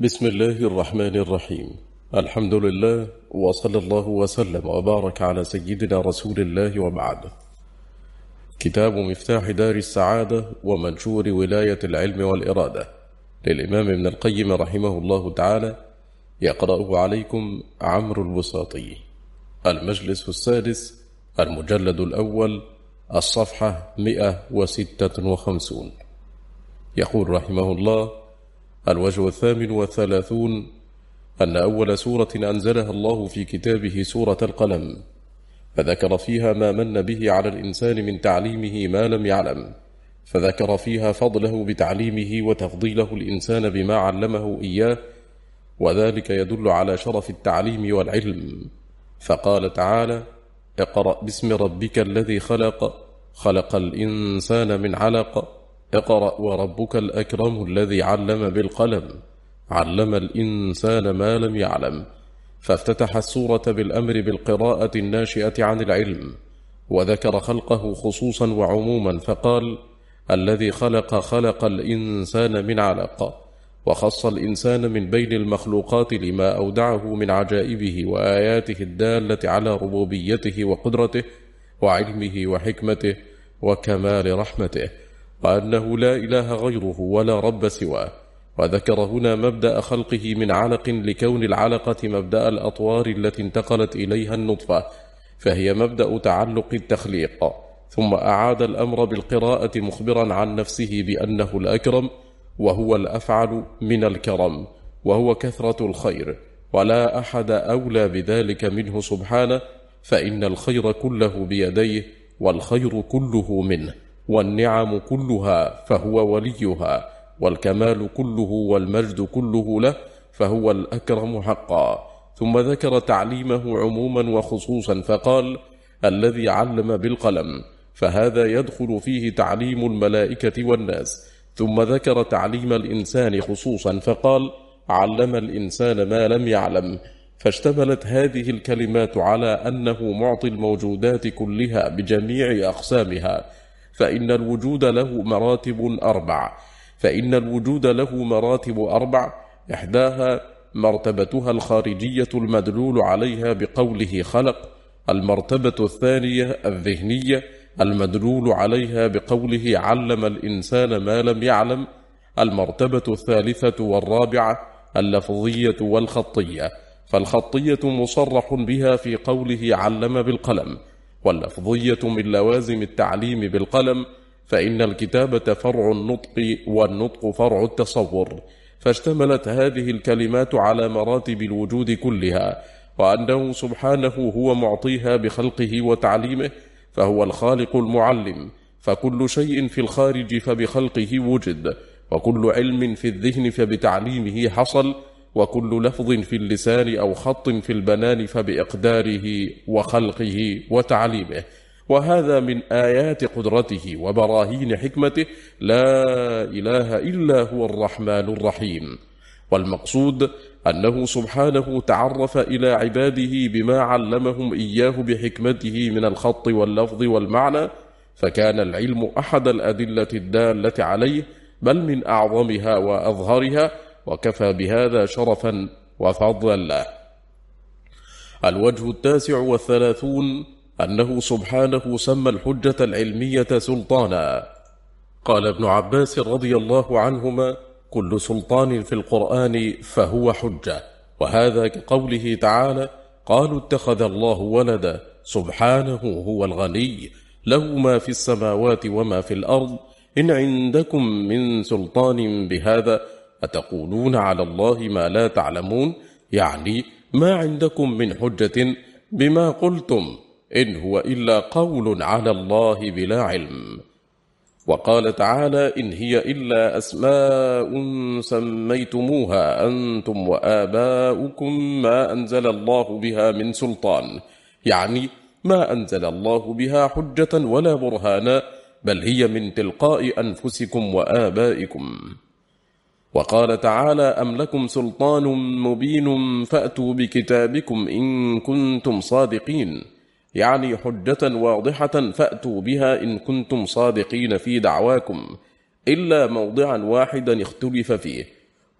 بسم الله الرحمن الرحيم. الحمد لله وصلى الله وسلم وبارك على سيدنا رسول الله وبعد. كتاب مفتاح دار السعادة ومنشور ولاية العلم والإرادة للإمام ابن القيم رحمه الله تعالى يقرأه عليكم عمرو البساطي. المجلس السادس المجلد الأول الصفحة 156 يقول رحمه الله الوجه الثامن والثلاثون أن أول سورة أنزلها الله في كتابه سورة القلم فذكر فيها ما من به على الإنسان من تعليمه ما لم يعلم فذكر فيها فضله بتعليمه وتفضيله الإنسان بما علمه إياه وذلك يدل على شرف التعليم والعلم. فقال تعالى اقرأ باسم ربك الذي خلق خلق الإنسان من علق اقرأ وربك الأكرم الذي علم بالقلم علم الإنسان ما لم يعلم فافتتح السورة بالأمر بالقراءة الناشئة عن العلم وذكر خلقه خصوصا وعموما فقال الذي خلق خلق الإنسان من علق وخص الإنسان من بين المخلوقات لما أودعه من عجائبه وآياته الدالة على ربوبيته وقدرته وعلمه وحكمته وكمال رحمته. وأنه لا إله غيره ولا رب سواه. وذكر هنا مبدأ خلقه من علق لكون العلقة مبدأ الأطوار التي انتقلت إليها النطفة فهي مبدأ تعلق التخليق. ثم أعاد الأمر بالقراءة مخبرا عن نفسه بأنه الأكرم وهو الأفعل من الكرم وهو كثرة الخير. ولا أحد أولى بذلك منه سبحانه فإن الخير كله بيديه والخير كله منه. والنعم كلها فهو وليها والكمال كله والمجد كله له فهو الأكرم حقا. ثم ذكر تعليمه عموما وخصوصا فقال الذي علم بالقلم فهذا يدخل فيه تعليم الملائكة والناس. ثم ذكر تعليم الإنسان خصوصا فقال علم الإنسان ما لم يعلم. فاشتملت هذه الكلمات على أنه معطي الموجودات كلها بجميع أقسامها. فإن الوجود له مراتب أربع. فإن الوجود له مراتب أربع إحداها مرتبتها الخارجية المدلول عليها بقوله خلق المرتبة الثانية الذهنية المدلول عليها بقوله علم الإنسان ما لم يعلم المرتبة الثالثة والرابعة اللفظية والخطية. فالخطية مصرح بها في قوله علم بالقلم. واللفظية من لوازم التعليم بالقلم فإن الكتابة فرع النطق والنطق فرع التصور. فاشتملت هذه الكلمات على مراتب الوجود كلها وأنه سبحانه هو معطيها بخلقه وتعليمه فهو الخالق المعلم. فكل شيء في الخارج فبخلقه وجد وكل علم في الذهن فبتعليمه حصل وكل لفظ في اللسان أو خط في البنان فبإقداره وخلقه وتعليمه. وهذا من آيات قدرته وبراهين حكمته. لا إله إلا هو الرحمن الرحيم. والمقصود أنه سبحانه تعرف إلى عباده بما علمهم إياه بحكمته من الخط واللفظ والمعنى. فكان العلم أحد الأدلة الدالة عليه بل من أعظمها وأظهرها. وكفى بهذا شرفا وفضلا. له الوجه التاسع والثلاثون أنه سبحانه سمى الحجة العلمية سلطانا. قال ابن عباس رضي الله عنهما كل سلطان في القرآن فهو حجة. وهذا كقوله تعالى قالوا اتخذ الله ولدا سبحانه هو الغني. له ما في السماوات وما في الأرض. إن عندكم من سلطان بهذا أتقولون على الله ما لا تعلمون؟ يعني ما عندكم من حجة بما قلتم إن هو إلا قول على الله بلا علم. وقال تعالى إن هي إلا أسماء سميتموها أنتم وآباؤكم ما أنزل الله بها من سلطان. يعني ما أنزل الله بها حجة ولا برهانا بل هي من تلقاء أنفسكم وآبائكم. وقال تعالى أم لكم سلطان مبين فأتوا بكتابكم إن كنتم صادقين. يعني حجة واضحة فأتوا بها إن كنتم صادقين في دعواكم إلا موضعا واحدا اختلف فيه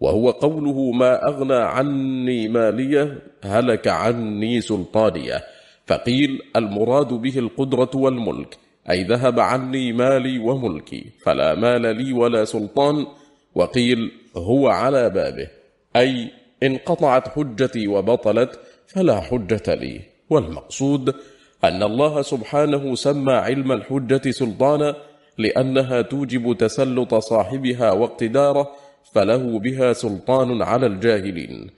وهو قوله ما أغنى عني مالية هلك عني سلطانية. فقيل المراد به القدرة والملك أي ذهب عني مالي وملكي فلا مال لي ولا سلطان وقيل هو على بابه أي انقطعت حجتي وبطلت فلا حجة لي. والمقصود أن الله سبحانه سمى علم الحجة سلطانا لأنها توجب تسلط صاحبها واقتداره فله بها سلطان على الجاهلين.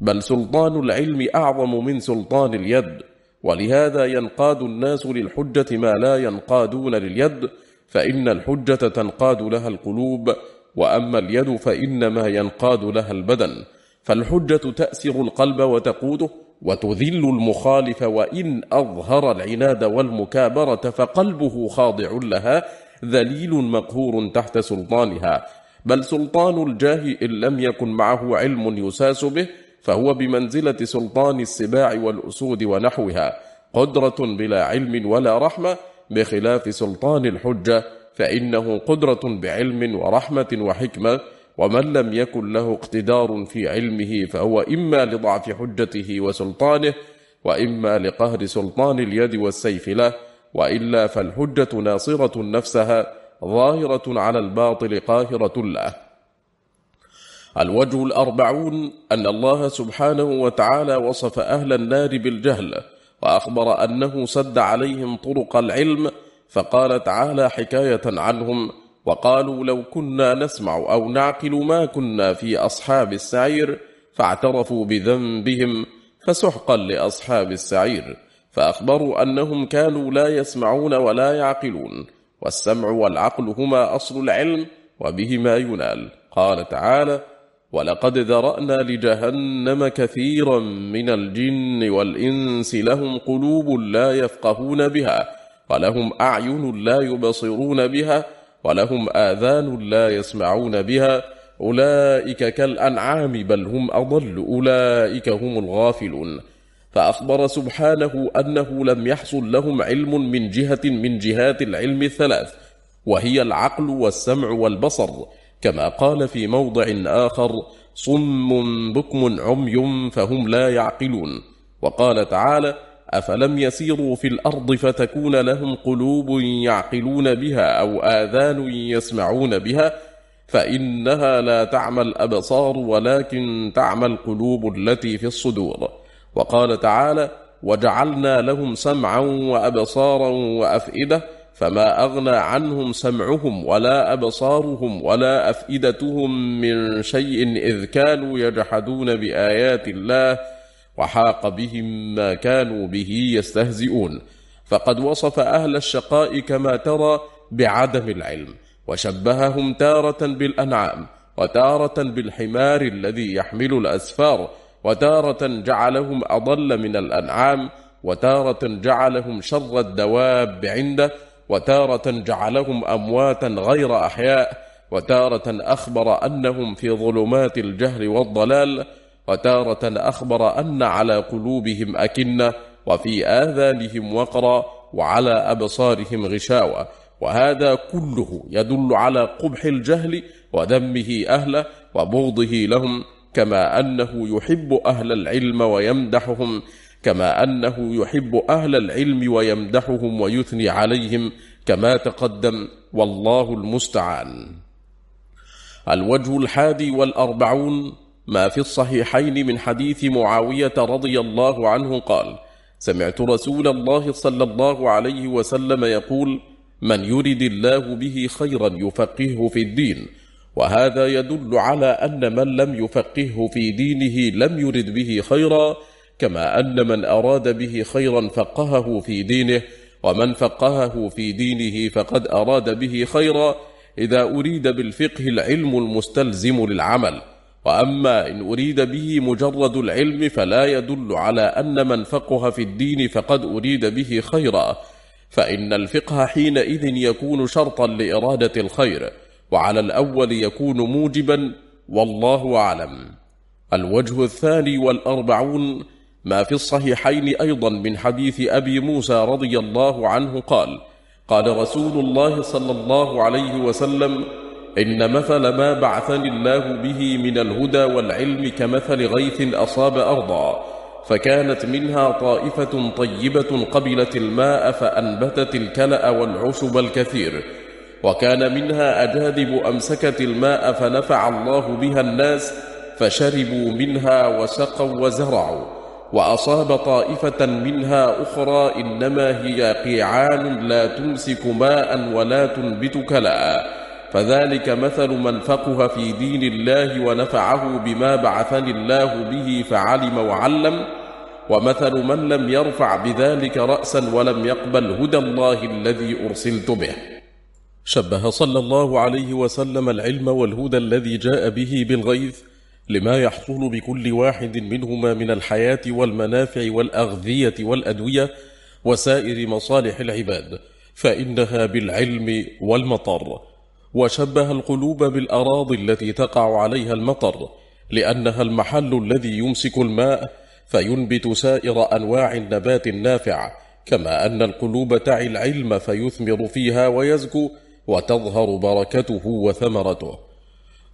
بل سلطان العلم أعظم من سلطان اليد ولهذا ينقاد الناس للحجة ما لا ينقادون لليد فإن الحجة تنقاد لها القلوب وأما اليد فإنما ينقاد لها البدن فالحجة تأسر القلب وتقوده وتذل المخالف وإن أظهر العناد والمكابرة فقلبه خاضع لها ذليل مقهور تحت سلطانها. بل سلطان الجاه إن لم يكن معه علم يساس به فهو بمنزلة سلطان السباع والأسود ونحوها قدرة بلا علم ولا رحمة بخلاف سلطان الحجة فإنه قدرة بعلم ورحمة وحكمة ومن لم يكن له اقتدار في علمه فهو إما لضعف حجته وسلطانه وإما لقهر سلطان اليد والسيف له وإلا فالحجة ناصرة نفسها ظاهرة على الباطل قاهرة له. الوجه الأربعون أن الله سبحانه وتعالى وصف أهل النار بالجهل وأخبر أنه سد عليهم طرق العلم فقال تعالى حكاية عنهم وقالوا لو كنا نسمع أو نعقل ما كنا في أصحاب السعير فاعترفوا بذنبهم فسحقا لأصحاب السعير فأخبروا أنهم كانوا لا يسمعون ولا يعقلون والسمع والعقل هما أصل العلم وبهما ينال. قال تعالى ولقد ذرأنا لجهنم كثيرا من الجن والإنس لهم قلوب لا يفقهون بها ولهم أعين لا يبصرون بها ولهم آذان لا يسمعون بها. أولئك كالأنعام بل هم أضل أولئك هم الغافلون. فأخبر سبحانه أنه لم يحصل لهم علم من جهة من جهات العلم الثلاث وهي العقل والسمع والبصر. كما قال في موضع آخر صم بكم عمي فهم لا يعقلون. وقال تعالى أفلم يسيروا في الأرض فتكون لهم قلوب يعقلون بها أو آذان يسمعون بها فإنها لا تعمى الأبصار ولكن تعمى القلوب التي في الصدور. وقال تعالى وجعلنا لهم سمعا وأبصارا وأفئدة فما أغنى عنهم سمعهم ولا أبصارهم ولا أفئدتهم من شيء إذ كانوا يجحدون بآيات الله وحاق بهم ما كانوا به يستهزئون. فقد وصف أهل الشقاء كما ترى بعدم العلم وشبههم تارة بالأنعام وتارة بالحمار الذي يحمل الأسفار وتارة جعلهم أضل من الأنعام وتارة جعلهم شر الدواب عنده وتارة جعلهم أمواتا غير أحياء وتارة أخبر أنهم في ظلمات الجهل والضلال وتارة أخبر أن على قلوبهم أكنة وفي آذانهم وقرا وعلى أبصارهم غشاوة. وهذا كله يدل على قبح الجهل وذمه أهله وبغضه لهم كما أنه يحب أهل العلم ويمدحهم كما أنه يحب أهل العلم ويمدحهم ويثني عليهم كما تقدم والله المستعان. الوجه الحادي والأربعون ما في الصحيحين من حديث معاوية رضي الله عنه قال سمعت رسول الله صلى الله عليه وسلم يقول من يرد الله به خيرا يفقهه في الدين وهذا يدل على أن من لم يفقهه في دينه لم يرد به خيرا كما أن من أراد به خيرا فقهه في دينه ومن فقهه في دينه فقد أراد به خيرا. إذا أريد بالفقه العلم المستلزم للعمل وأما إن أريد به مجرد العلم فلا يدل على أن من فقه في الدين فقد أريد به خيرا. فإن الفقه حينئذ يكون شرطا لإرادة الخير وعلى الأول يكون موجبا والله أعلم. الوجه الثاني والأربعون ما في الصحيحين أيضا من حديث أبي موسى رضي الله عنه قال قال رسول الله صلى الله عليه وسلم إن مثل ما بعثني الله به من الهدى والعلم كمثل غيث أصاب أرضا فكانت منها طائفة طيبة قبلت الماء فأنبتت الكلأ والعشب الكثير وكان منها أجادب أمسكت الماء فنفع الله بها الناس فشربوا منها وسقوا وزرعوا وأصاب طائفة منها أخرى إنما هي قيعان لا تمسك ماء ولا تنبت كلأ. فذلك مثل من فقه في دين الله ونفعه بما بعثني الله به فعلم وعلم ومثل من لم يرفع بذلك رأسا ولم يقبل هدى الله الذي أرسلت به. شبه صلى الله عليه وسلم العلم والهدى الذي جاء به بالغيث لما يحصل بكل واحد منهما من الحياة والمنافع والأغذية والأدوية وسائر مصالح العباد فإنها بالعلم والمطر. وشبه القلوب بالأراضي التي تقع عليها المطر لأنها المحل الذي يمسك الماء فينبت سائر أنواع النبات النافع كما أن القلوب تعي العلم فيثمر فيها ويزكو وتظهر بركته وثمرته.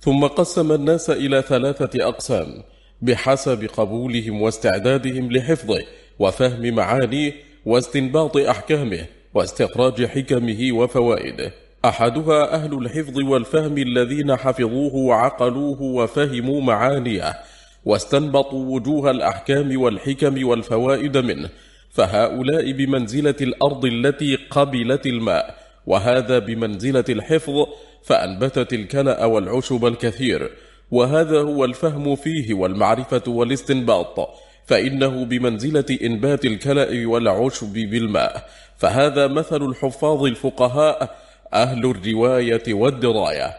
ثم قسم الناس إلى ثلاثة أقسام بحسب قبولهم واستعدادهم لحفظه وفهم معانيه واستنباط أحكامه واستخراج حكمه وفوائده. أحدها أهل الحفظ والفهم الذين حفظوه وعقلوه وفهموا معانيه واستنبطوا وجوه الأحكام والحكم والفوائد منه فهؤلاء بمنزلة الأرض التي قبلت الماء وهذا بمنزلة الحفظ فأنبتت الكلأ والعشب الكثير وهذا هو الفهم فيه والمعرفة والاستنباط فإنه بمنزلة إنبات الكلأ والعشب بالماء فهذا مثل الحفاظ الفقهاء أهل الرواية والدراية.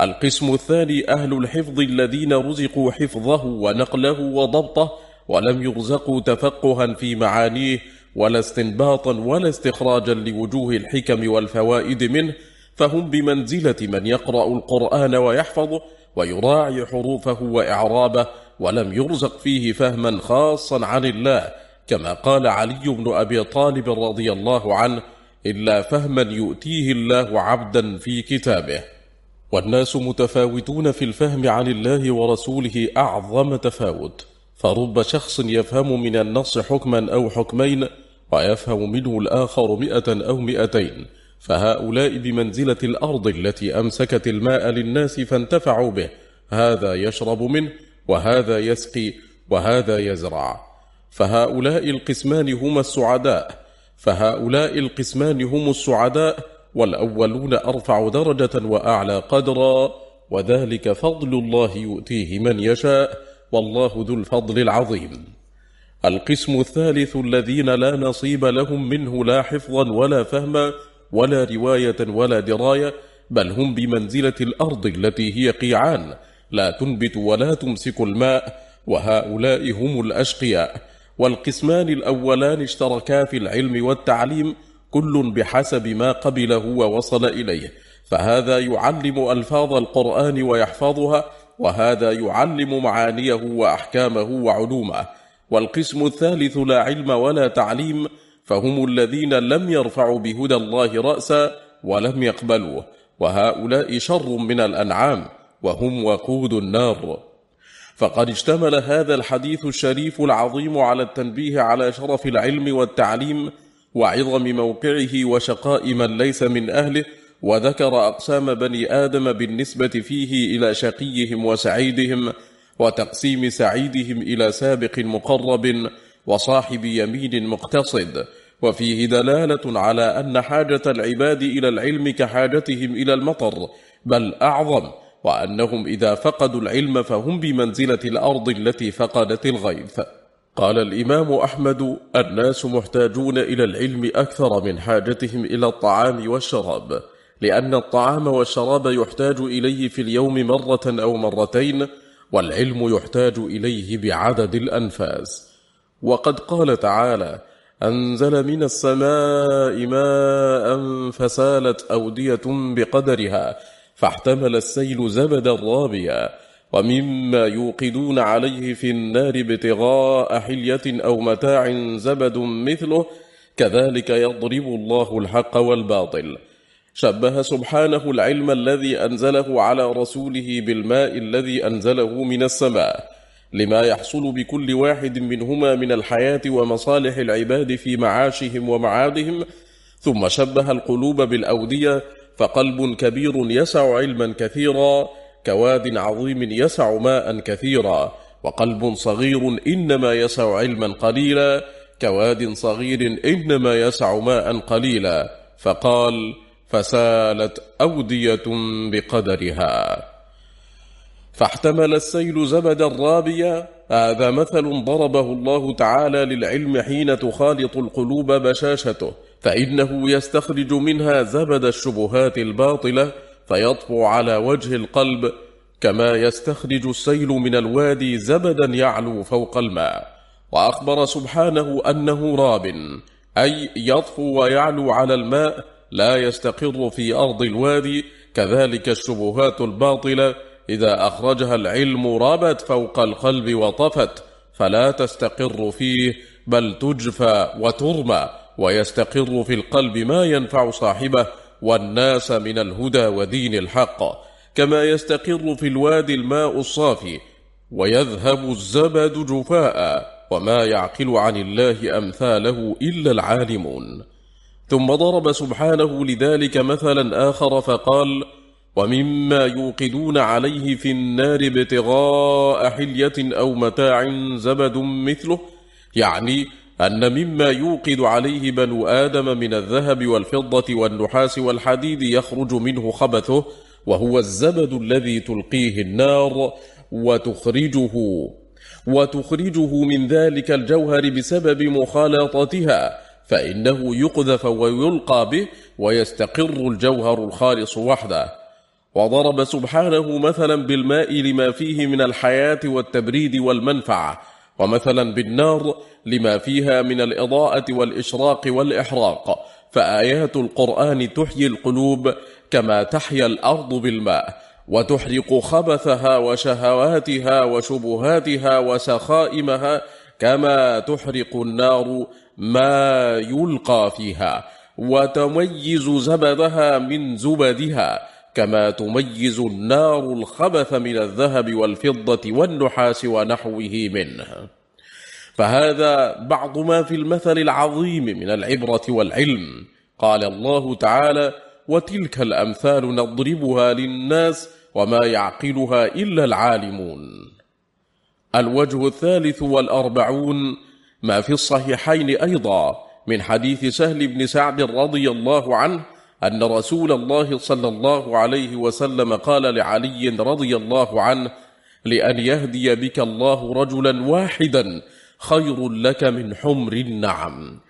القسم الثاني أهل الحفظ الذين رزقوا حفظه ونقله وضبطه ولم يرزقوا تفقها في معانيه ولا استنباطا ولا استخراجا لوجوه الحكم والفوائد منه فهم بمنزلة من يقرأ القرآن ويحفظه ويراعي حروفه وإعرابه ولم يرزق فيه فهما خاصا عن الله كما قال علي بن أبي طالب رضي الله عنه إلا فهما يؤتيه الله عبدا في كتابه. والناس متفاوتون في الفهم عن الله ورسوله أعظم تفاوت. فرب شخص يفهم من النص حكما أو حكمين ويفهم منه الآخر مئة أو مئتين. فهؤلاء بمنزلة الأرض التي أمسكت الماء للناس فانتفعوا به. هذا يشرب منه وهذا يسقي وهذا يزرع. فهؤلاء القسمان هما السعداء. فهؤلاء القسمان هم السعداء والأولون أرفع درجة وأعلى قدرا وذلك فضل الله يؤتيه من يشاء والله ذو الفضل العظيم. القسم الثالث الذين لا نصيب لهم منه لا حفظا ولا فهما ولا رواية ولا دراية بل هم بمنزلة الأرض التي هي قيعان لا تنبت ولا تمسك الماء وهؤلاء هم الأشقياء. والقسمان الأولان اشتركا في العلم والتعليم كل بحسب ما قبله ووصل إليه. فهذا يعلم ألفاظ القرآن ويحفظها وهذا يعلم معانيه وأحكامه وعلومه. والقسم الثالث لا علم ولا تعليم فهم الذين لم يرفعوا بهدى الله رأسا ولم يقبلوه. وهؤلاء شر من الأنعام وهم وقود النار. فقد اشتمل هذا الحديث الشريف العظيم على التنبيه على شرف العلم والتعليم وعظم موقعه وشقاء من ليس من أهله وذكر أقسام بني آدم بالنسبة فيه إلى شقيهم وسعيدهم وتقسيم سعيدهم إلى سابق مقرب وصاحب يمين مقتصد. وفيه دلالة على أن حاجة العباد إلى العلم كحاجتهم إلى المطر بل أعظم وأنهم إذا فقدوا العلم فهم بمنزلة الأرض التي فقدت الغيث قال الإمام أحمد الناس محتاجون إلى العلم أكثر من حاجتهم إلى الطعام والشراب لأن الطعام والشراب يحتاج إليه في اليوم مرة أو مرتين والعلم يحتاج إليه بعدد الأنفاس. وقد قال تعالى أنزل من السماء ماء فسالت أودية بقدرها فاحتمل السيل زبدا رابيا ومما يوقدون عليه في النار ابتغاء حلية أو متاع زبد مثله كذلك يضرب الله الحق والباطل. شبه سبحانه العلم الذي أنزله على رسوله بالماء الذي أنزله من السماء لما يحصل بكل واحد منهما من الحياة ومصالح العباد في معاشهم ومعادهم ثم شبه القلوب بالأودية فقلب كبير يسع علما كثيرا كواد عظيم يسع ماء كثيرا وقلب صغير إنما يسع علما قليلا كواد صغير إنما يسع ماء قليلا فقال فسالت أودية بقدرها. فاحتمل السيل زبدا رابيا هذا مثل ضربه الله تعالى للعلم حين تخالط القلوب بشاشته فإنه يستخرج منها زبد الشبهات الباطلة فيطفو على وجه القلب كما يستخرج السيل من الوادي زبدا يعلو فوق الماء. وأخبر سبحانه أنه راب أي يطفو ويعلو على الماء لا يستقر في أرض الوادي كذلك الشبهات الباطلة إذا أخرجها العلم ربت فوق القلب وطفت فلا تستقر فيه بل تجفى وترمى. ويستقر في القلب ما ينفع صاحبه والناس من الهدى ودين الحق كما يستقر في الوادي الماء الصافي ويذهب الزبد جفاء وما يعقل عن الله أمثاله إلا العالمون. ثم ضرب سبحانه لذلك مثلا آخر فقال ومما يوقدون عليه في النار ابتغاء حلية أو متاع زبد مثله يعني أن مما يوقد عليه بنو آدم من الذهب والفضة والنحاس والحديد يخرج منه خبثه وهو الزبد الذي تلقيه النار وتخرجه وتخرجه من ذلك الجوهر بسبب مخالطتها فإنه يقذف ويلقى به ويستقر الجوهر الخالص وحده. وضرب سبحانه مثلا بالماء لما فيه من الحياة والتبريد والمنفعة ومثلا بالنار لما فيها من الإضاءة والإشراق والإحراق فآيات القرآن تحيي القلوب كما تحيا الأرض بالماء وتحرق خبثها وشهواتها وشبهاتها وسخائمها كما تحرق النار ما يلقى فيها وتميز زبدها من زبدها كما تميز النار الخبث من الذهب والفضة والنحاس ونحوه منه. فهذا بعض ما في المثل العظيم من العبرة والعلم. قال الله تعالى وتلك الأمثال نضربها للناس وما يعقلها إلا العالمون. الوجه الثالث والأربعون ما في الصحيحين أيضا من حديث سهل بن سعد رضي الله عنه أن رسول الله صلى الله عليه وسلم قال لعلي رضي الله عنه لأن يهدي بك الله رجلا واحدا خير لك من حمر النعم.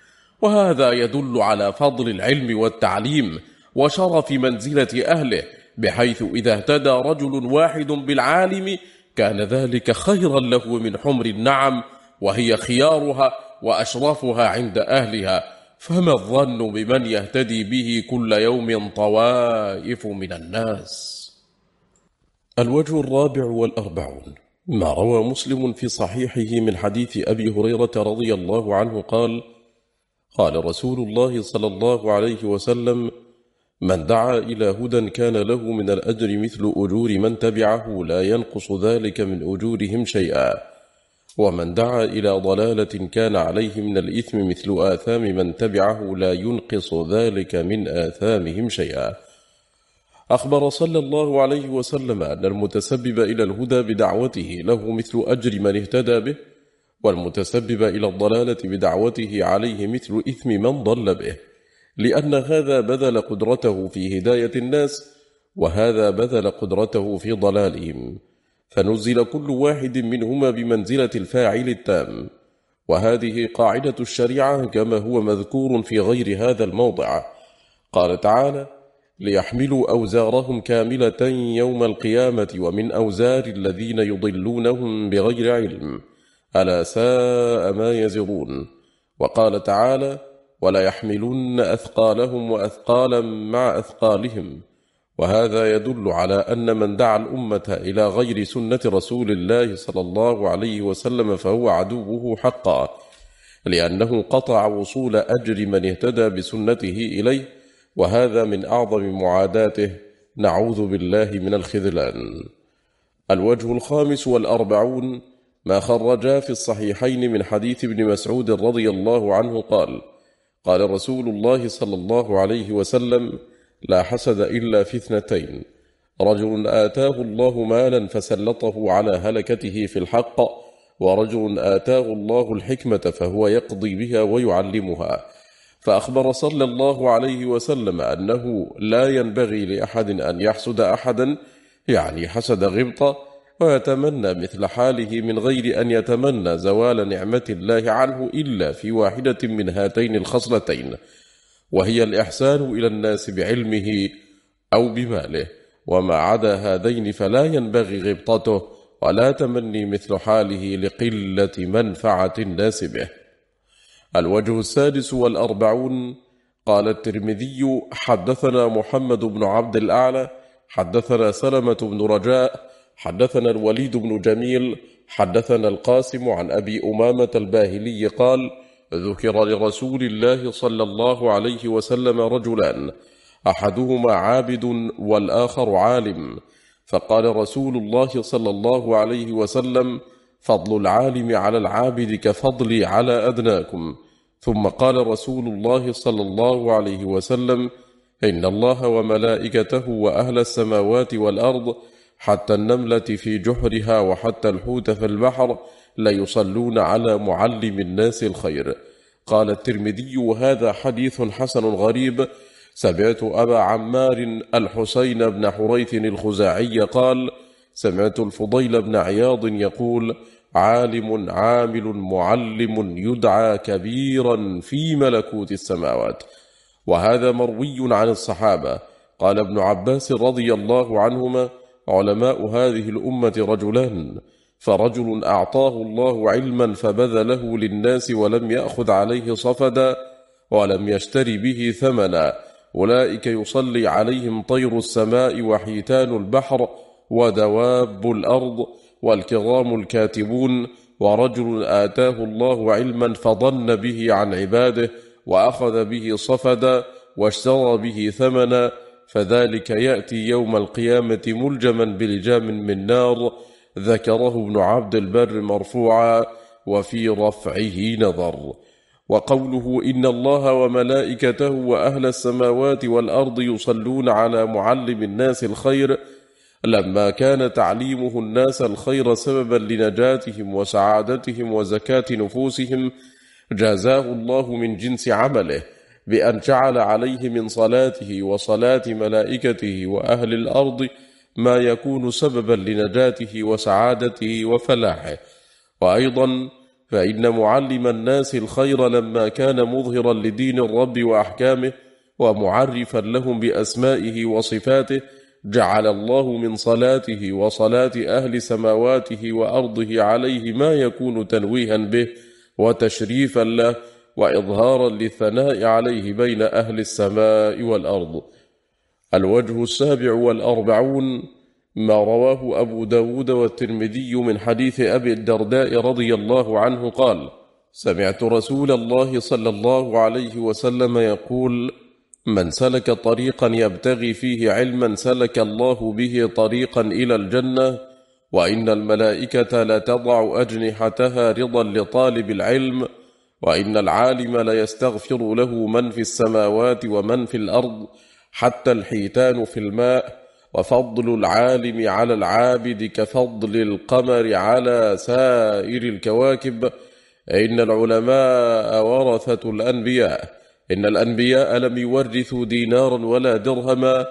وهذا يدل على فضل العلم والتعليم وشرف منزلة أهله بحيث إذا اهتدى رجل واحد بالعالم كان ذلك خيرا له من حمر النعم وهي خيارها وأشرفها عند أهلها. فما الظن بمن يهتدي به كل يوم طوائف من الناس. الوجه الرابع والأربعون. ما روى مسلم في صحيحه من حديث أبي هريرة رضي الله عنه قال قال رسول الله صلى الله عليه وسلم من دعا إلى هدى كان له من الأجر مثل أجور من تبعه لا ينقص ذلك من أجورهم شيئا. ومن دعا إلى ضلالة كان عليه من الإثم مثل آثام من تبعه لا ينقص ذلك من آثامهم شيئا. أخبر صلى الله عليه وسلم أن المتسبب إلى الهدى بدعوته له مثل أجر من اهتدى به والمتسبب إلى الضلالة بدعوته عليه مثل إثم من ضل به لأن هذا بذل قدرته في هداية الناس وهذا بذل قدرته في ضلالهم. فنزل كل واحد منهما بمنزلة الفاعل التام. وهذه قاعدة الشريعة كما هو مذكور في غير هذا الموضع. قال تعالى ليحملوا أوزارهم كاملة يوم القيامة ومن أوزار الذين يضلونهم بغير علم. ألا ساء ما يزرون. وقال تعالى ولا يحملن أثقالهم وأثقالا مع أثقالهم. وهذا يدل على أن من دعا الأمة إلى غير سنة رسول الله صلى الله عليه وسلم فهو عدوه حقا لأنه قطع وصول أجر من اهتدى بسنته إليه وهذا من أعظم معاداته نعوذ بالله من الخذلان. الوجه الخامس والأربعون ما خرجا في الصحيحين من حديث ابن مسعود رضي الله عنه قال قال رسول الله صلى الله عليه وسلم لا حسد إلا في اثنتين. رجل آتاه الله مالا فسلطه على هلكته في الحق ورجل آتاه الله الحكمة فهو يقضي بها ويعلمها. فأخبر صلى الله عليه وسلم أنه لا ينبغي لأحد أن يحسد أحدا يعني حسد غبطة ويتمنى مثل حاله من غير أن يتمنى زوال نعمة الله عنه إلا في واحدة من هاتين الخصلتين. وهي الإحسان إلى الناس بعلمه أو بماله. وما عدا هذين فلا ينبغي غبطته ولا تمني مثل حاله لقلة منفعة الناس به. الوجه السادس والأربعون قال الترمذي حدثنا محمد بن عبد الأعلى حدثنا سلمة بن رجاء حدثنا الوليد بن جميل حدثنا القاسم عن أبي أمامة الباهلي قال ذكر لرسول الله صلى الله عليه وسلم رجلان أحدهما عابد والآخر عالم. فقال رسول الله صلى الله عليه وسلم فضل العالم على العابد كفضلي على أدناكم. ثم قال رسول الله صلى الله عليه وسلم إن الله وملائكته وأهل السماوات والأرض حتى النملة في جحرها وحتى الحوت في البحر ليصلون على معلم الناس الخير. قال الترمذي وهذا حديث حسن غريب. سمعت أبا عمار الحسين بن حريث الخزاعي قال سمعت الفضيل بن عياض يقول عالم عامل معلم يدعى كبيرا في ملكوت السماوات. وهذا مروي عن الصحابة. قال ابن عباس رضي الله عنهما علماء هذه الأمة رجلان فرجل أعطاه الله علما فبذله للناس ولم يأخذ عليه صفدا ولم يشتري به ثمنا. أولئك يصلي عليهم طير السماء وحيتان البحر ودواب الأرض والكرام الكاتبون ورجل آتاه الله علما فضن به عن عباده وأخذ به صفدا واشترى به ثمنا فذلك يأتي يوم القيامة ملجما بلجام من نار ذكره ابن عبد البر مرفوعا وفي رفعه نظر. وقوله إن الله وملائكته وأهل السماوات والأرض يصلون على معلم الناس الخير. لما كان تعليمه الناس الخير سببا لنجاتهم وسعادتهم وزكاة نفوسهم جازاه الله من جنس عمله. بأن جعل عليه من صلاته وصلاة ملائكته وأهل الأرض ما يكون سببا لنجاته وسعادته وفلاحه. وأيضا فإن معلم الناس الخير لما كان مظهرا لدين الرب وأحكامه ومعرفا لهم بأسمائه وصفاته جعل الله من صلاته وصلاة أهل سماواته وأرضه عليه ما يكون تنويها به وتشريفا له وإظهارا للثناء عليه بين أهل السماء والأرض. الوجه السابع والأربعون ما رواه أبو داود والترمذي من حديث أبي الدرداء رضي الله عنه قال سمعت رسول الله صلى الله عليه وسلم يقول من سلك طريقا يبتغي فيه علما سلك الله به طريقا إلى الجنة وإن الملائكة لتضع أجنحتها رضا لطالب العلم وإن العالم ليستغفر له من في السماوات ومن في الأرض حتى الحيتان في الماء. وفضل العالم على العابد كفضل القمر على سائر الكواكب. إن العلماء ورثة الأنبياء. إن الأنبياء لم يورثوا دينارا ولا درهما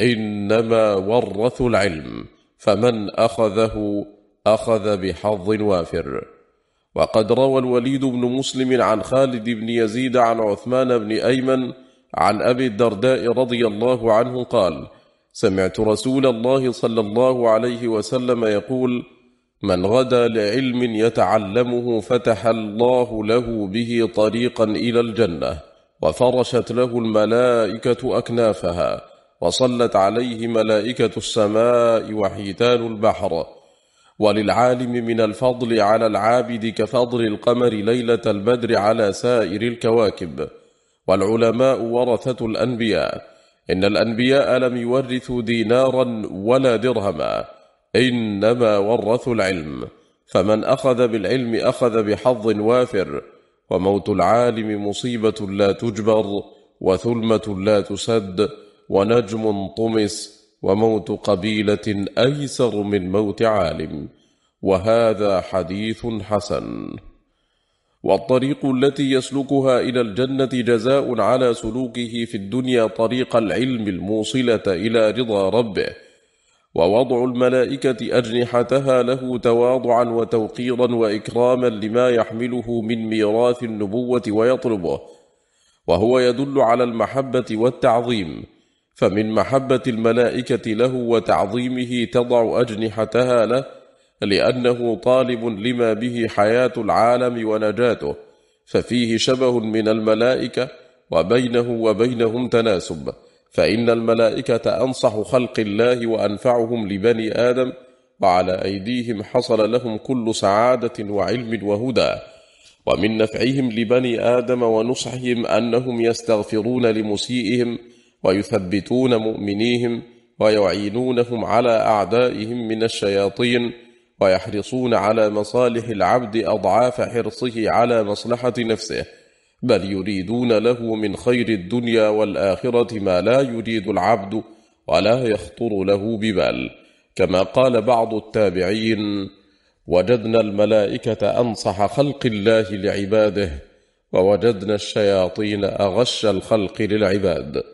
إنما ورثوا العلم. فمن أخذه أخذ بحظ وافر. وقد روى الوليد بن مسلم عن خالد بن يزيد عن عثمان بن أيمن عن أبي الدرداء رضي الله عنه قال سمعت رسول الله صلى الله عليه وسلم يقول من غدا لعلم يتعلمه فتح الله له به طريقا إلى الجنة وفرشت له الملائكة أكنافها وصلت عليه ملائكة السماء وحيتان البحر وللعالم من الفضل على العابد كفضل القمر ليلة البدر على سائر الكواكب. والعلماء ورثة الأنبياء. إن الأنبياء لم يورثوا دينارا ولا درهما. إنما ورثوا العلم. فمن أخذ بالعلم أخذ بحظ وافر. وموت العالم مصيبة لا تجبر. وثلمة لا تسد. ونجم طمس وموت قبيلة أيسر من موت عالم وهذا حديث حسن. والطريق التي يسلكها إلى الجنة جزاء على سلوكه في الدنيا طريق العلم الموصلة إلى رضا ربه ووضع الملائكة أجنحتها له تواضعا وتوقيرا وإكراما لما يحمله من ميراث النبوة ويطلبه وهو يدل على المحبة والتعظيم. فمن محبة الملائكة له وتعظيمه تضع أجنحتها له لأنه طالب لما به حياة العالم ونجاته ففيه شبه من الملائكة وبينه وبينهم تناسب فإن الملائكة أنصح خلق الله وأنفعهم لبني آدم وعلى أيديهم حصل لهم كل سعادة وعلم وهدى ومن نفعهم لبني آدم ونصحهم أنهم يستغفرون لمسيئهم ويثبتون مؤمنيهم ويعينونهم على أعدائهم من الشياطين ويحرصون على مصالح العبد أضعاف حرصه على مصلحة نفسه بل يريدون له من خير الدنيا والآخرة ما لا يريد العبد ولا يخطر له ببال. كما قال بعض التابعين وجدنا الملائكة أنصح خلق الله لعباده ووجدنا الشياطين أغش الخلق للعباد.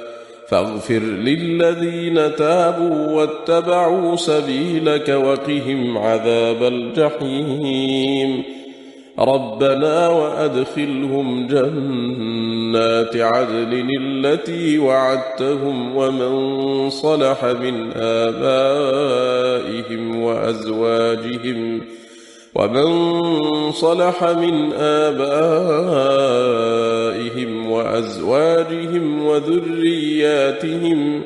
فاغفر للذين تابوا واتبعوا سبيلك وقهم عذاب الجحيم. ربنا وأدخلهم جنات عدن التي وعدتهم ومن صلح من آبائهم وأزواجهم ومن صلح من آبائهم وأزواجهم وذرياتهم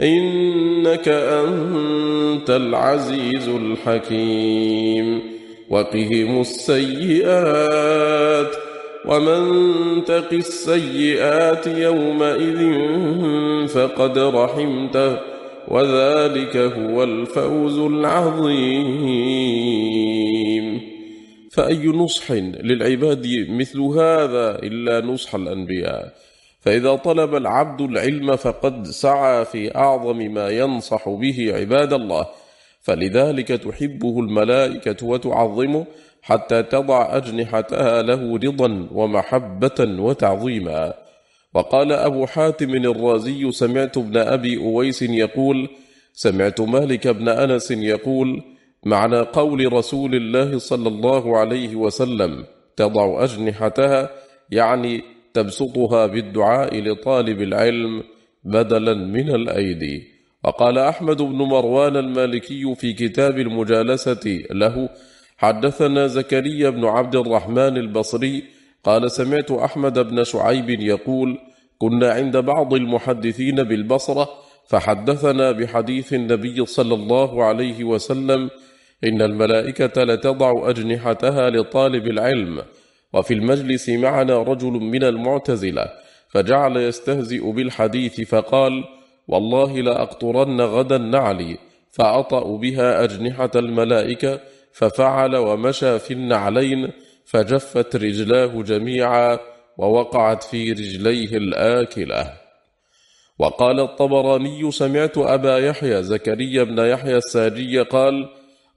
إنك أنت العزيز الحكيم وقهم السيئات ومن تق السيئات يومئذ فقد رحمته وذلك هو الفوز العظيم فأي نصح للعباد مثل هذا إلا نصح الأنبياء؟ فإذا طلب العبد العلم فقد سعى في أعظم ما ينصح به عباد الله فلذلك تحبه الملائكة وتعظمه حتى تضع أجنحتها له رضا ومحبة وتعظيما. وقال أبو حاتم الرازي سمعت ابن أبي أويس يقول سمعت مالك بن أنس يقول معنى قول رسول الله صلى الله عليه وسلم تضع أجنحتها يعني تبسطها بالدعاء لطالب العلم بدلا من الأيدي. وقال أحمد بن مروان المالكي في كتاب المجالسة له حدثنا زكريا بن عبد الرحمن البصري قال سمعت أحمد بن شعيب يقول كنا عند بعض المحدثين بالبصرة فحدثنا بحديث النبي صلى الله عليه وسلم إن الملائكة لتضع أجنحتها لطالب العلم وفي المجلس معنا رجل من المعتزلة فجعل يستهزئ بالحديث فقال والله لأقطرن غدا نعلي فأطأ بها أجنحة الملائكة ففعل ومشى في النعلين فجفت رجلاه جميعا ووقعت في رجليه الآكلة. وقال الطبراني سمعت أبا يحيى زكريا بن يحيى الساجي قال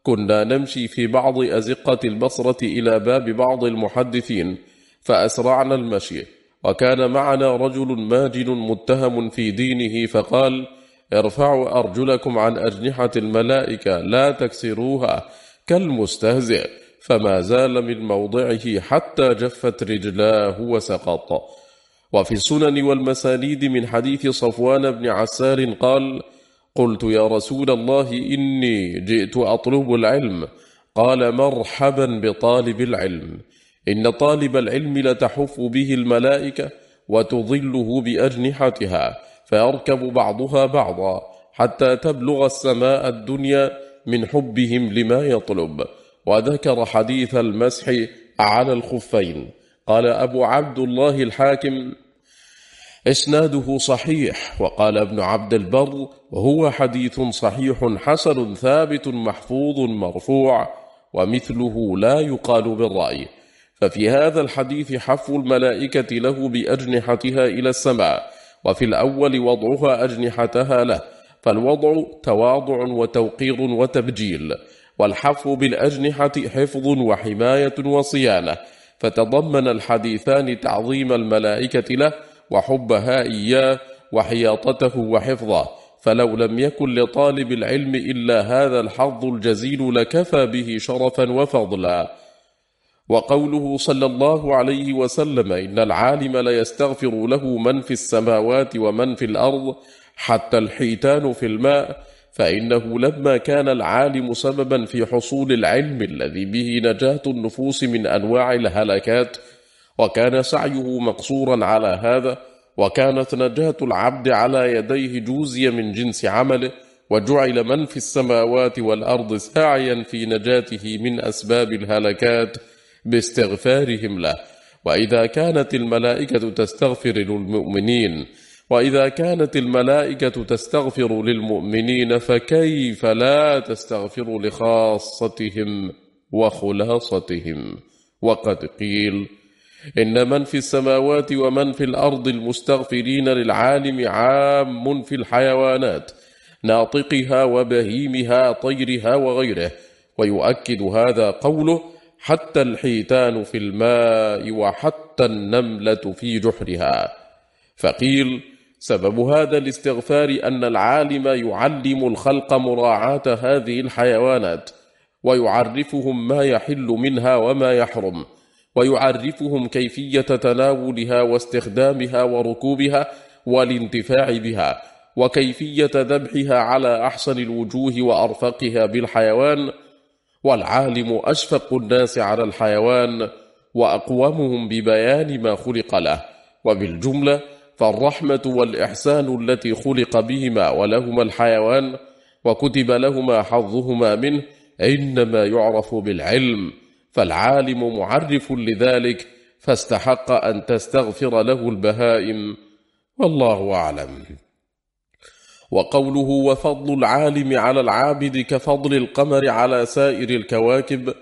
كنا نمشي في بعض أزقة البصرة إلى باب بعض المحدثين فأسرعنا المشي. وكان معنا رجل ماجن متهم في دينه فقال ارفعوا أرجلكم عن أجنحة الملائكة لا تكسروها كالمستهزئ. فما زال من موضعه حتى جفت رجلاه وسقط. وفي السنن والمسانيد من حديث صفوان بن عسار قال قلت يا رسول الله إني جئت أطلب العلم. قال مرحبا بطالب العلم. إن طالب العلم لتحف به الملائكة وتظله بأجنحتها فيركب بعضها بعضا حتى تبلغ السماء الدنيا من حبهم لما يطلب. وذكر حديث المسح على الخفين. قال أبو عبد الله الحاكم إسناده صحيح وقال ابن عبد البر هو حديث صحيح حسن ثابت محفوظ مرفوع ومثله لا يقال بالرأي. ففي هذا الحديث حف الملائكة له بأجنحتها إلى السماء وفي الأول وضعها أجنحتها له فالوضع تواضع وتوقير وتبجيل والحف بالأجنحة حفظ وحماية وصيانة. فتضمن الحديثان تعظيم الملائكة له وحبها إياه وحياطته وحفظه. فلو لم يكن لطالب العلم إلا هذا الحظ الجزيل لكفى به شرفا وفضلا. وقوله صلى الله عليه وسلم إن العالم ليستغفر له من في السماوات ومن في الأرض حتى الحيتان في الماء فإنه لما كان العالم سببا في حصول العلم الذي به نجاة النفوس من أنواع الهلكات وكان سعيه مقصورا على هذا وكانت نجاة العبد على يديه جوزي من جنس عمله وجعل من في السماوات والأرض ساعيا في نجاته من أسباب الهلكات باستغفارهم له. وإذا كانت الملائكة تستغفر للمؤمنين وإذا كانت الملائكة تستغفر للمؤمنين فكيف لا تستغفر لخاصتهم وخلاصتهم؟ وقد قيل إن من في السماوات ومن في الأرض المستغفرين للعالم عام في الحيوانات ناطقها وبهيمها طيرها وغيره. ويؤكد هذا قوله حتى الحيتان في الماء وحتى النملة في جحرها. فقيل سبب هذا الاستغفار أن العالم يعلم الخلق مراعاة هذه الحيوانات ويعرفهم ما يحل منها وما يحرم. ويعرفهم كيفية تناولها واستخدامها وركوبها والانتفاع بها وكيفية ذبحها على أحسن الوجوه وأرفقها بالحيوان. والعالم أشفق الناس على الحيوان وأقومهم ببيان ما خلق له. وبالجملة فالرحمة والإحسان التي خلق بهما ولهما الحيوان وكتب لهما حظهما منه إنما يعرف بالعلم. فالعالم معرف لذلك فاستحق أن تستغفر له البهائم. والله أعلم. وقوله وفضل العالم على العابد كفضل القمر على سائر الكواكب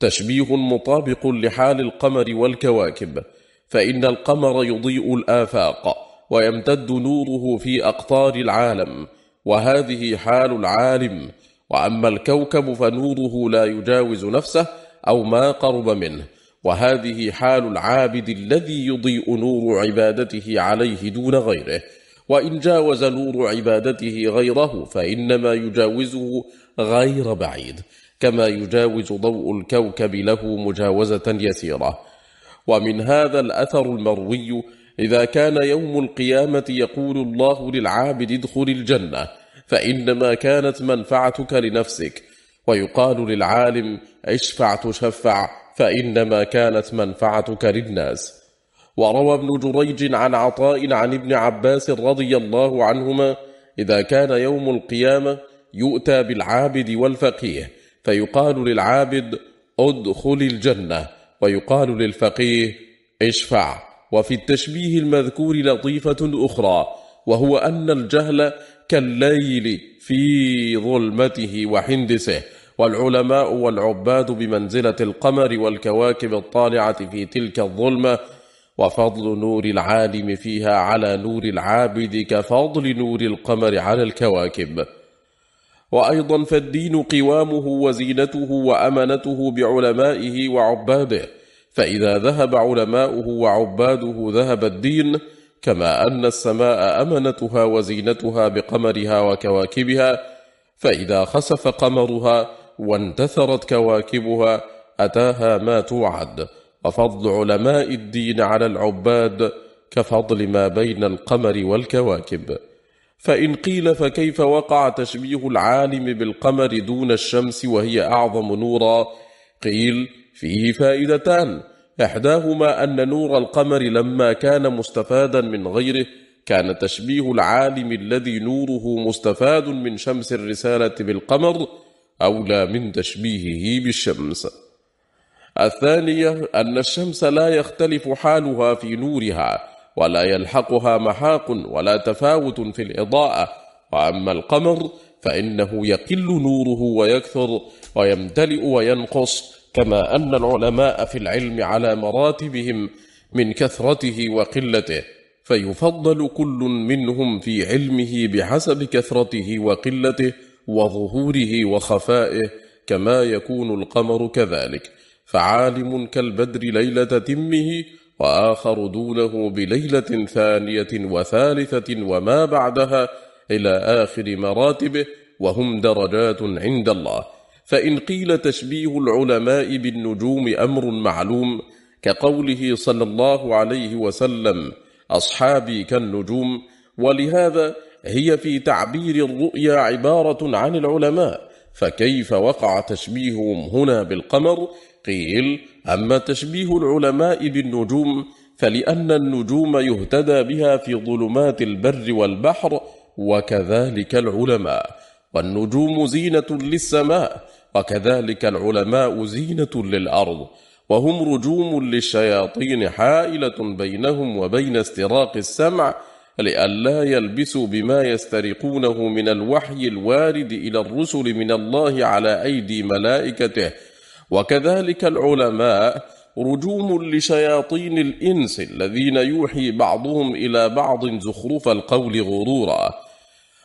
تشبيه مطابق لحال القمر والكواكب. فإن القمر يضيء الآفاق ويمتد نوره في أقطار العالم وهذه حال العالم. وأما الكوكب فنوره لا يجاوز نفسه أو ما قرب منه. وهذه حال العابد الذي يضيء نور عبادته عليه دون غيره. وإن جاوز نور عبادته غيره فإنما يجاوزه غير بعيد. كما يجاوز ضوء الكوكب له مجاوزة يسيرة. ومن هذا الأثر المروي إذا كان يوم القيامة يقول الله للعابد ادخل الجنة فإنما كانت منفعتك لنفسك. ويقال للعالم اشفع تشفع فإنما كانت منفعتك للناس. وروى ابن جريج عن عطاء عن ابن عباس رضي الله عنهما إذا كان يوم القيامة يؤتى بالعابد والفقيه فيقال للعابد ادخل الجنة ويقال للفقيه اشفع. وفي التشبيه المذكور لطيفة أخرى وهو أن الجهل كالليل في ظلمته وحندسه والعلماء والعباد بمنزلة القمر والكواكب الطالعة في تلك الظلمة وفضل نور العالم فيها على نور العابد كفضل نور القمر على الكواكب. وأيضا فالدين قوامه وزينته وأمنته بعلمائه وعباده. فإذا ذهب علماؤه وعباده ذهب الدين كما أن السماء أمنتها وزينتها بقمرها وكواكبها. فإذا خسف قمرها وانتثرت كواكبها أتاها ما توعد. وفضل علماء الدين على العباد كفضل ما بين القمر والكواكب. فإن قيل فكيف وقع تشبيه العالم بالقمر دون الشمس وهي أعظم نورا؟ قيل فيه فائدتان. إحداهما أن نور القمر لما كان مستفادا من غيره كان تشبيه العالم الذي نوره مستفاد من شمس الرسالة بالقمر أولى من تشبيهه بالشمس. الثانية أن الشمس لا يختلف حالها في نورها ولا يلحقها محاق ولا تفاوت في الإضاءة. وأما القمر فإنه يقل نوره ويكثر ويمتلئ وينقص كما أن العلماء في العلم على مراتبهم من كثرته وقلته. فيفضل كل منهم في علمه بحسب كثرته وقلته وظهوره وخفائه كما يكون القمر كذلك. فعالم كالبدر ليلة تمه وآخر دونه بليلة ثانية وثالثة وما بعدها إلى آخر مراتبه وهم درجات عند الله. فإن قيل تشبيه العلماء بالنجوم أمر معلوم كقوله صلى الله عليه وسلم أصحابي كالنجوم. ولهذا هي في تعبير الرؤيا عبارة عن العلماء فكيف وقع تشبيههم هنا بالقمر؟ قيل أما تشبيه العلماء بالنجوم فلأن النجوم يهتدى بها في ظلمات البر والبحر وكذلك العلماء. والنجوم زينة للسماء وكذلك العلماء زينة للأرض. وهم رجوم للشياطين حائلة بينهم وبين استراق السمع لئلا يلبسوا بما يسترقونه من الوحي الوارد إلى الرسل من الله على أيدي ملائكته. وكذلك العلماء رجوم لشياطين الإنس الذين يوحي بعضهم إلى بعض زخرف القول غرورا.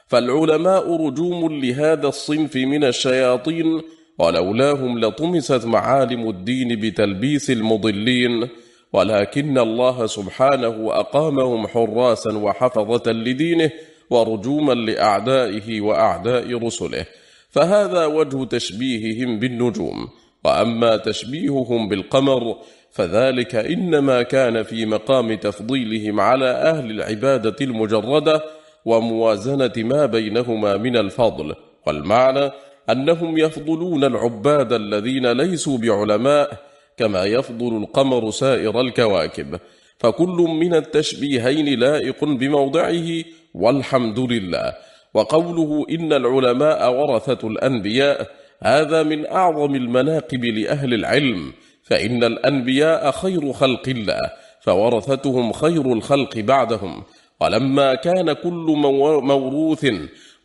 فالعلماء رجوم لهذا الصنف من الشياطين ولولاهم لطمست معالم الدين بتلبيس المضلين ولكن الله سبحانه أقامهم حراسا وحفظة لدينه ورجوما لأعدائه وأعداء رسله. فهذا وجه تشبيههم بالنجوم. وأما تشبيههم بالقمر فذلك إنما كان في مقام تفضيلهم على أهل العبادة المجردة وموازنة ما بينهما من الفضل. والمعنى أنهم يفضلون العباد الذين ليسوا بعلماء كما يفضل القمر سائر الكواكب. فكل من التشبيهين لائق بموضعه والحمد لله. وقوله إن العلماء ورثة الأنبياء هذا من أعظم المناقب لأهل العلم. فإن الأنبياء خير خلق الله فورثتهم خير الخلق بعدهم. ولما كان كل موروث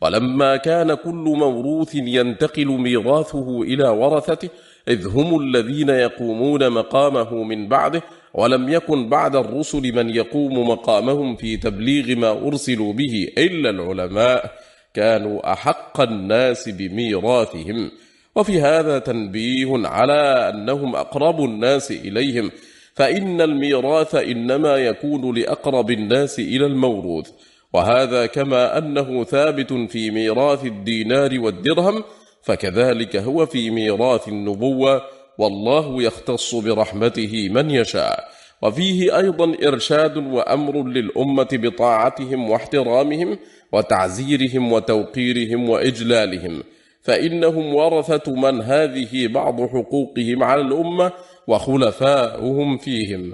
ولما كان كل موروث ينتقل ميراثه إلى ورثته إذ هم الذين يقومون مقامه من بعده ولم يكن بعد الرسل من يقوم مقامهم في تبليغ ما أرسلوا به إلا العلماء كانوا أحق الناس بميراثهم. وفي هذا تنبيه على أنهم أقرب الناس إليهم فإن الميراث إنما يكون لأقرب الناس إلى الموروث. وهذا كما أنه ثابت في ميراث الدينار والدرهم فكذلك هو في ميراث النبوة والله يختص برحمته من يشاء. وفيه أيضا إرشاد وأمر للأمة بطاعتهم واحترامهم وتعزيرهم وتوقيرهم وإجلالهم. فإنهم ورثة من هذه بعض حقوقهم على الأمة وخلفاؤهم فيهم.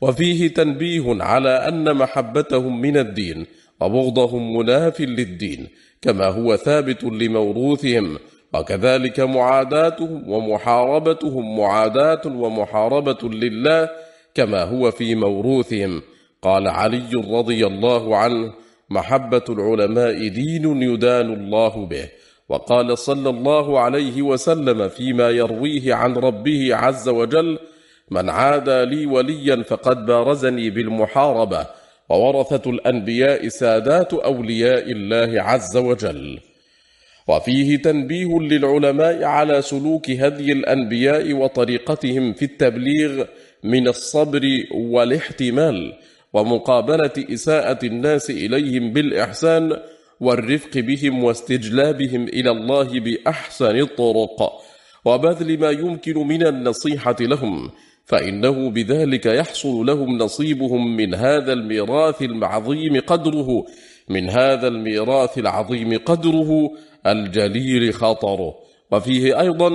وفيه تنبيه على أن محبتهم من الدين وبغضهم مناف للدين كما هو ثابت لموروثهم. وكذلك معاداتهم ومحاربتهم معاداة ومحاربة لله كما هو في موروثهم. قال علي رضي الله عنه محبة العلماء دين يدان الله به وقال صلى الله عليه وسلم فيما يرويه عن ربه عز وجل من عادى لي وليا فقد بارزني بالمحاربة وورثة الأنبياء سادات أولياء الله عز وجل وفيه تنبيه للعلماء على سلوك هدي الأنبياء وطريقتهم في التبليغ من الصبر والاحتمال ومقابلة إساءة الناس إليهم بالإحسان والرفق بهم واستجلابهم إلى الله بأحسن الطرق. وبذل ما يمكن من النصيحة لهم فإنه بذلك يحصل لهم نصيبهم من هذا الميراث العظيم قدره من هذا الميراث العظيم قدره الجليل خطره. وفيه أيضا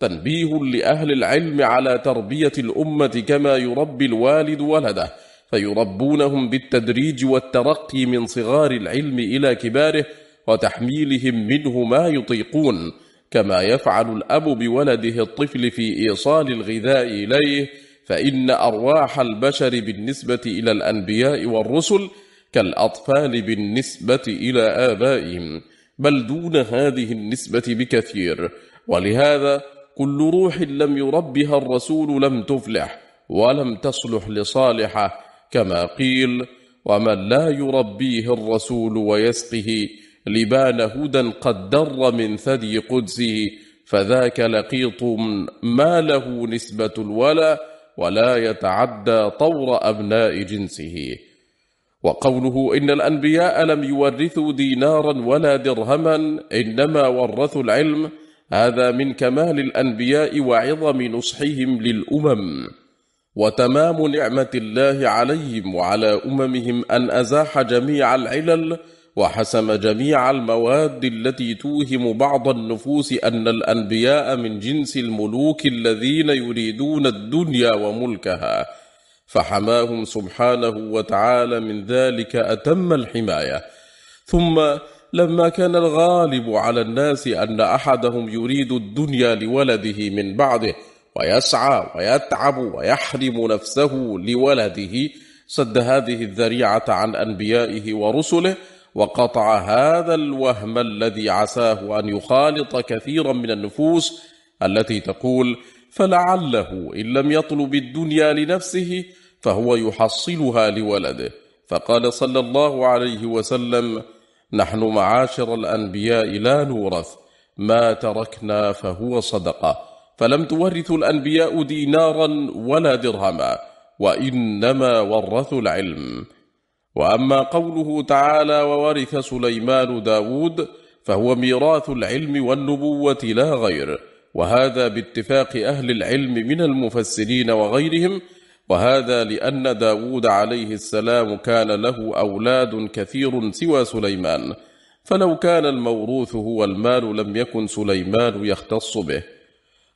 تنبيه لأهل العلم على تربية الأمة كما يربي الوالد ولده فيربونهم بالتدريج والترقي من صغار العلم إلى كباره وتحميلهم منه ما يطيقون كما يفعل الأب بولده الطفل في إيصال الغذاء إليه فإن أرواح البشر بالنسبة إلى الأنبياء والرسل كالأطفال بالنسبة إلى آبائهم بل دون هذه النسبة بكثير. ولهذا كل روح لم يربها الرسول لم تفلح ولم تصلح لصالحه كما قيل ومن لا يربيه الرسول ويسقه لبان هدى قد در من ثدي قدسه فذاك لقيط ما له نسبة الولا ولا يتعدى طور أبناء جنسه. وقوله إن الأنبياء لم يورثوا دينارا ولا درهما إنما ورثوا العلم هذا من كمال الأنبياء وعظم نصحهم للأمم. وتمام نعمة الله عليهم وعلى أممهم أن أزاح جميع العلل وحسم جميع المواد التي توهم بعض النفوس أن الأنبياء من جنس الملوك الذين يريدون الدنيا وملكها. فحماهم سبحانه وتعالى من ذلك أتم الحماية. ثم لما كان الغالب على الناس أن أحدهم يريد الدنيا لولده من بعده ويسعى ويتعب ويحرم نفسه لولده سد هذه الذريعة عن أنبيائه ورسله وقطع هذا الوهم الذي عساه أن يخالط كثيرا من النفوس التي تقول فلعله إن لم يطلب الدنيا لنفسه فهو يحصلها لولده. فقال صلى الله عليه وسلم نحن معاشر الأنبياء لا نورث ما تركنا فهو صدقة فلم تورث الأنبياء دينارا ولا درهما وإنما ورثوا العلم. وأما قوله تعالى وورث سليمان داود فهو ميراث العلم والنبوة لا غير. وهذا باتفاق أهل العلم من المفسرين وغيرهم وهذا لأن داود عليه السلام كان له أولاد كثير سوى سليمان فلو كان الموروث هو المال لم يكن سليمان يختص به.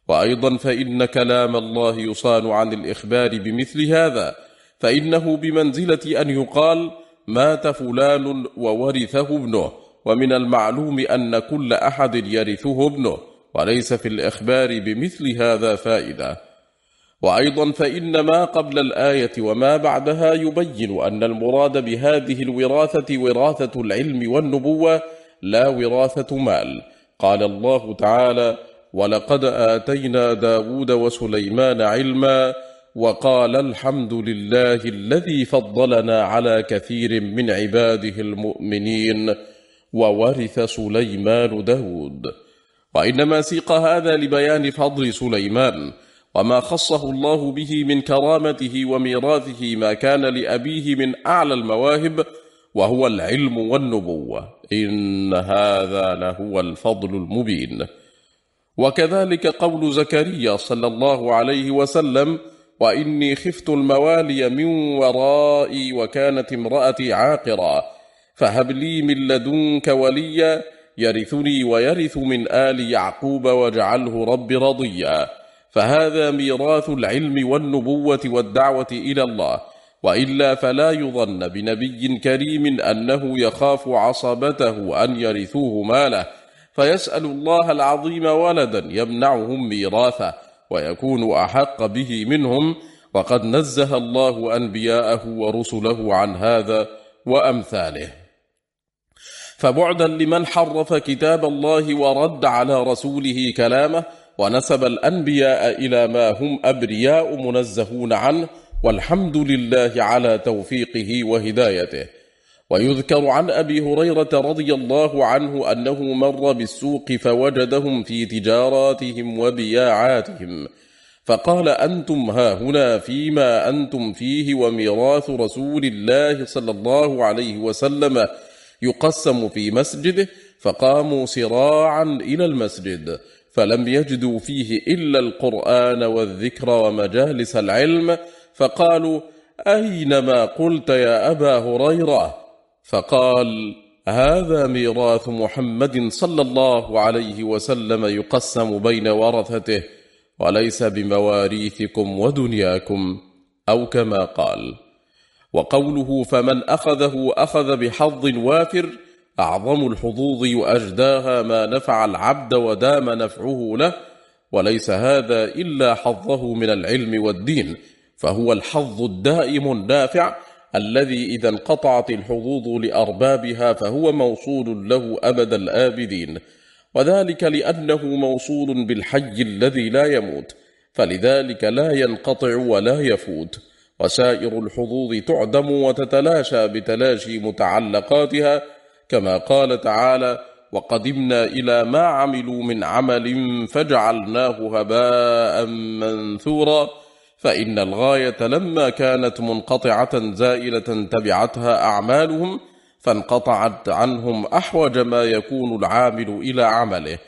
وأيضا فإن كلام الله يصان عن الإخبار بمثل هذا فإنه بمنزلة أن يقال مات فلان وورثه ابنه ومن المعلوم أن كل أحد يرثه ابنه. وليس في الإخبار بمثل هذا فائدة. وأيضا فإن ما قبل الآية وما بعدها يبين أن المراد بهذه الوراثة وراثة العلم والنبوة لا وراثة مال. قال الله تعالى ولقد آتينا داود وسليمان علما وقال الحمد لله الذي فضلنا على كثير من عباده المؤمنين وورث سليمان داود. وإنما سيق هذا لبيان فضل سليمان وما خصه الله به من كرامته وميراثه ما كان لأبيه من أعلى المواهب وهو العلم والنبوة. إن هذا لهو الفضل المبين. وكذلك قول زكريا صلى الله عليه وسلم وإني خفت الموالي من ورائي وكانت امرأتي عاقرا فهب لي من لدنك وليا يرثني ويرث من آل يعقوب واجعله رب رضيا. فهذا ميراث العلم والنبوة والدعوة إلى الله. وإلا فلا يظن بنبي كريم أنه يخاف عصبته أن يرثوه ماله. فيسأل الله العظيم ولدا يمنعهم ميراثه ويكون أحق به منهم. وقد نزه الله أنبياءه ورسله عن هذا وأمثاله. فبعدا لمن حرف كتاب الله ورد على رسوله كلامه ونسب الأنبياء إلى ما هم أبرياء منزهون عنه والحمد لله على توفيقه وهدايته. ويذكر عن أبي هريرة رضي الله عنه أنه مر بالسوق فوجدهم في تجاراتهم وبياعاتهم. فقال أنتم هاهنا فيما أنتم فيه وميراث رسول الله صلى الله عليه وسلم يقسم في مسجده فقاموا سراعا إلى المسجد فلم يجدوا فيه إلا القرآن والذكر ومجالس العلم فقالوا أين ما قلت يا أبا هريرة؟ فقال هذا ميراث محمد صلى الله عليه وسلم يقسم بين ورثته وليس بمواريثكم ودنياكم أو كما قال. وقوله فمن أخذه أخذ بحظ وافر أعظم الحظوظ وأجداها ما نفع العبد ودام نفعه له وليس هذا إلا حظه من العلم والدين فهو الحظ الدائم النافع الذي إذا انقطعت الحظوظ لأربابها فهو موصول له أبد الآبدين وذلك لأنه موصول بالحي الذي لا يموت فلذلك لا ينقطع ولا يفوت. وسائر الحظوظ تعدم وتتلاشى بتلاشي متعلقاتها كما قال تعالى وقدمنا إلى ما عملوا من عمل فجعلناه هباء منثورا. فإن الغاية لما كانت منقطعة زائلة تبعتها أعمالهم فانقطعت عنهم أحوج ما يكون العامل إلى عمله.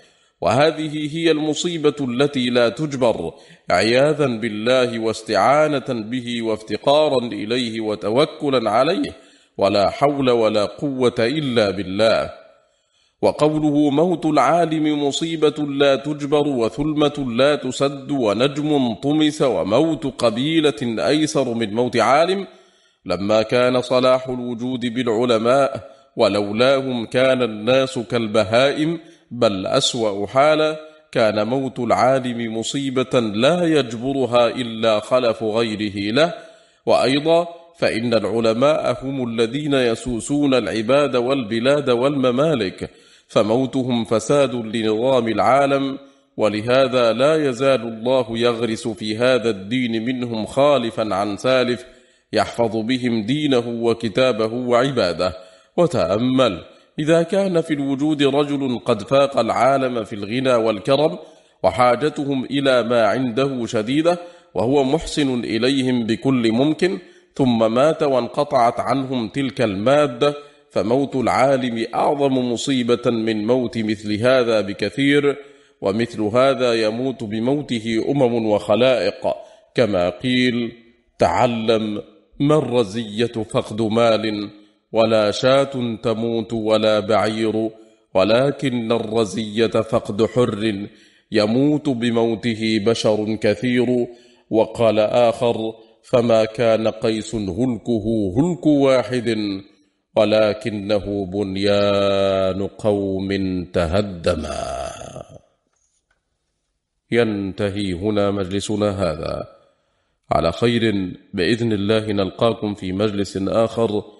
وهذه هي المصيبة التي لا تجبر عياذا بالله واستعانة به وافتقارا إليه وتوكلا عليه ولا حول ولا قوة إلا بالله. وقوله موت العالم مصيبة لا تجبر وثلمة لا تسد ونجم طمس وموت قبيلة أيسر من موت عالم لما كان صلاح الوجود بالعلماء ولولاهم كان الناس كالبهائم بل أسوأ حالا كان موت العالم مصيبة لا يجبرها إلا خلف غيره له. وأيضا فإن العلماء هم الذين يسوسون العباد والبلاد والممالك فموتهم فساد لنظام العالم ولهذا لا يزال الله يغرس في هذا الدين منهم خالفا عن سالف يحفظ بهم دينه وكتابه وعباده. وتأمل إذا كان في الوجود رجل قد فاق العالم في الغنى والكرم وحاجتهم إلى ما عنده شديدة وهو محسن إليهم بكل ممكن ثم مات وانقطعت عنهم تلك المادة فموت العالم أعظم مصيبة من موت مثل هذا بكثير ومثل هذا يموت بموته أمم وخلائق. كما قيل تعلم ما الرزية فقد مال ولا شاة تموت ولا بعير ولكن الرزية فقد حر يموت بموته بشر كثير وقال آخر فما كان قيس هلكه هلك واحد ولكنه بنيان قوم تهدما. ينتهي هنا مجلسنا هذا. على خير بإذن الله نلقاكم في مجلس آخر.